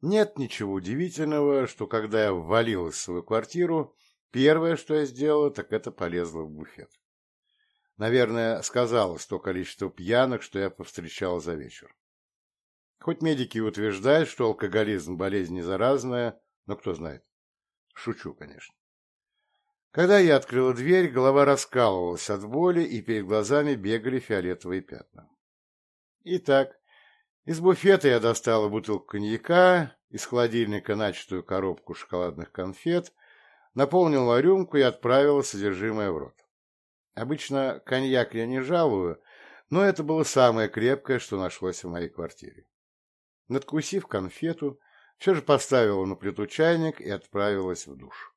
Нет ничего удивительного, что когда я ввалилась в свою квартиру, первое, что я сделала, так это полезла в буфет. Наверное, сказалось то количество пьянок, что я повстречал за вечер. Хоть медики утверждают, что алкоголизм – болезнь не заразная, но кто знает. Шучу, конечно. Когда я открыла дверь, голова раскалывалась от боли, и перед глазами бегали фиолетовые пятна. Итак, из буфета я достала бутылку коньяка, из холодильника начатую коробку шоколадных конфет, наполнила рюмку и отправила содержимое в рот. Обычно коньяк я не жалую, но это было самое крепкое, что нашлось в моей квартире. Надкусив конфету, все же поставила на плиту чайник и отправилась в душ.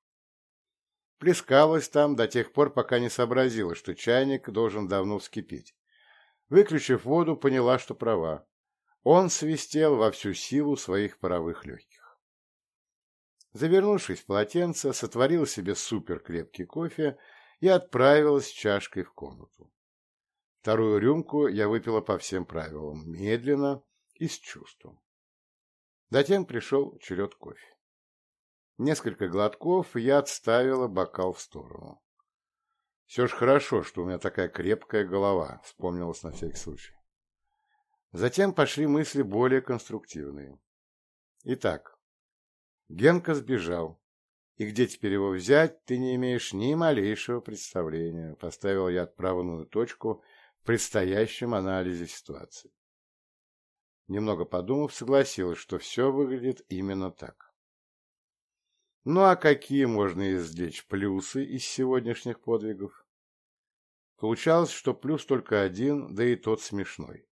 Плескалась там до тех пор, пока не сообразила, что чайник должен давно вскипеть. Выключив воду, поняла, что права. Он свистел во всю силу своих паровых легких. Завернувшись в полотенце, сотворил себе суперкрепкий кофе и отправилась с чашкой в комнату. Вторую рюмку я выпила по всем правилам, медленно и с чувством. Затем пришел черед кофе. Несколько глотков я отставила бокал в сторону. Все же хорошо, что у меня такая крепкая голова, вспомнилось на всякий случай. Затем пошли мысли более конструктивные. Итак, Генка сбежал, И где теперь его взять, ты не имеешь ни малейшего представления, поставил я отправную точку в предстоящем анализе ситуации. Немного подумав, согласилась, что все выглядит именно так. Ну а какие можно извлечь плюсы из сегодняшних подвигов? Получалось, что плюс только один, да и тот смешной.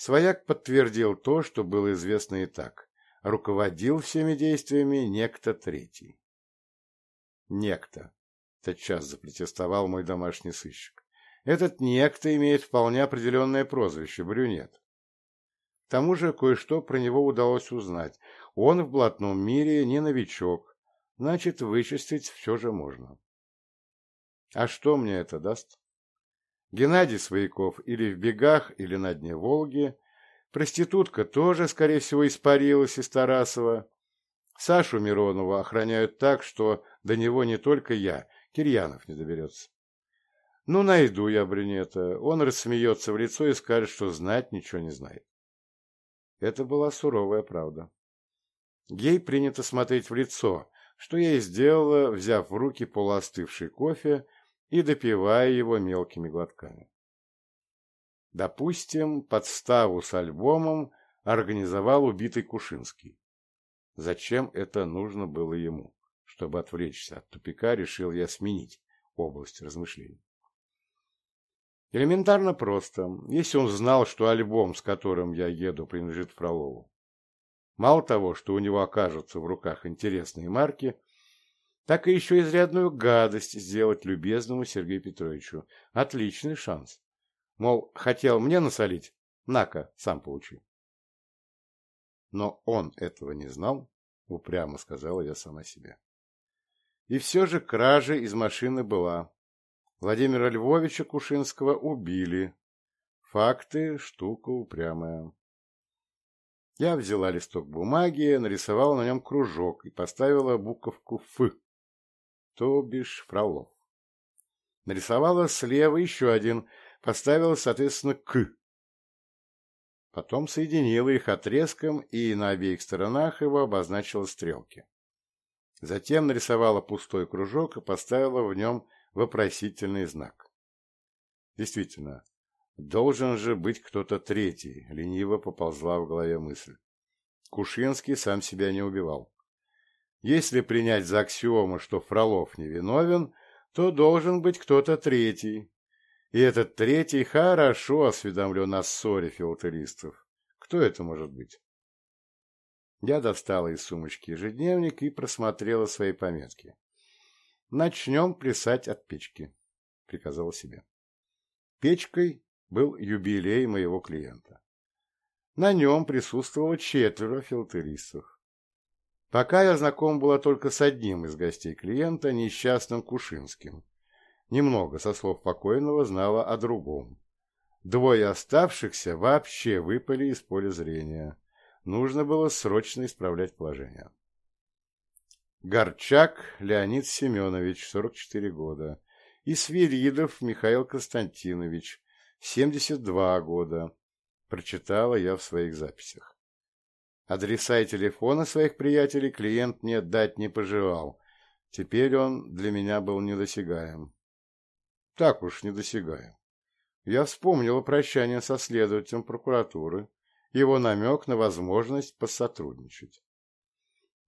Свояк подтвердил то, что было известно и так. Руководил всеми действиями некто третий. Некто. Тотчас запротестовал мой домашний сыщик. Этот некто имеет вполне определенное прозвище – брюнет. К тому же кое-что про него удалось узнать. Он в блатном мире не новичок, значит, вычистить все же можно. А что мне это даст? Геннадий Свояков или в бегах, или на дне Волги. Проститутка тоже, скорее всего, испарилась из Тарасова. Сашу Миронова охраняют так, что до него не только я, Кирьянов не доберется. Ну, найду я брюнета. Он рассмеется в лицо и скажет, что знать ничего не знает. Это была суровая правда. Ей принято смотреть в лицо, что я и сделала, взяв в руки полуостывший кофе и допивая его мелкими глотками. Допустим, подставу с альбомом организовал убитый Кушинский. Зачем это нужно было ему? Чтобы отвлечься от тупика, решил я сменить область размышлений. Элементарно просто, если он знал, что альбом, с которым я еду, принадлежит Фролову. Мало того, что у него окажутся в руках интересные марки, так и еще изрядную гадость сделать любезному Сергею Петровичу. Отличный шанс. Мол, хотел мне насолить? На-ка, сам получи. Но он этого не знал, упрямо сказала я сама себе. И все же кража из машины была. Владимира Львовича Кушинского убили. Факты – штука упрямая. Я взяла листок бумаги, нарисовала на нем кружок и поставила буковку «Ф» то бишь Фролов. Нарисовала слева еще один, поставила, соответственно, «К». Потом соединила их отрезком и на обеих сторонах его обозначила стрелки. Затем нарисовала пустой кружок и поставила в нем вопросительный знак. Действительно, должен же быть кто-то третий, лениво Если принять за аксиому, что Фролов невиновен, то должен быть кто-то третий. И этот третий хорошо осведомлен о ссоре филателистов. Кто это может быть? Я достала из сумочки ежедневник и просмотрела свои пометки. «Начнем плясать от печки», — приказала себе. Печкой был юбилей моего клиента. На нем присутствовало четверо филателистов. Пока я знаком была только с одним из гостей клиента, несчастным Кушинским. Немного, со слов покойного, знала о другом. Двое оставшихся вообще выпали из поля зрения. Нужно было срочно исправлять положение. Горчак Леонид Семенович, 44 года, и Свиридов Михаил Константинович, 72 года, прочитала я в своих записях. Адреса и телефона своих приятелей клиент мне дать не пожелал. Теперь он для меня был недосягаем. Так уж недосягаем. Я вспомнил о прощании со следователем прокуратуры, его намек на возможность посотрудничать.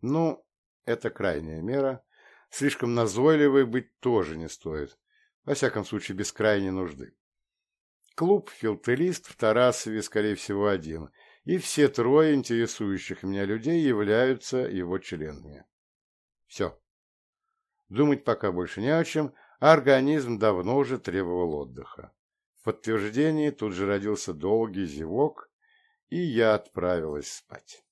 Ну, это крайняя мера. Слишком назойливой быть тоже не стоит. Во всяком случае, без крайней нужды. Клуб «Филтерист» в Тарасове, скорее всего, один – и все трое интересующих меня людей являются его членами. Все. Думать пока больше не о чем, а организм давно уже требовал отдыха. В подтверждении тут же родился долгий зевок, и я отправилась спать.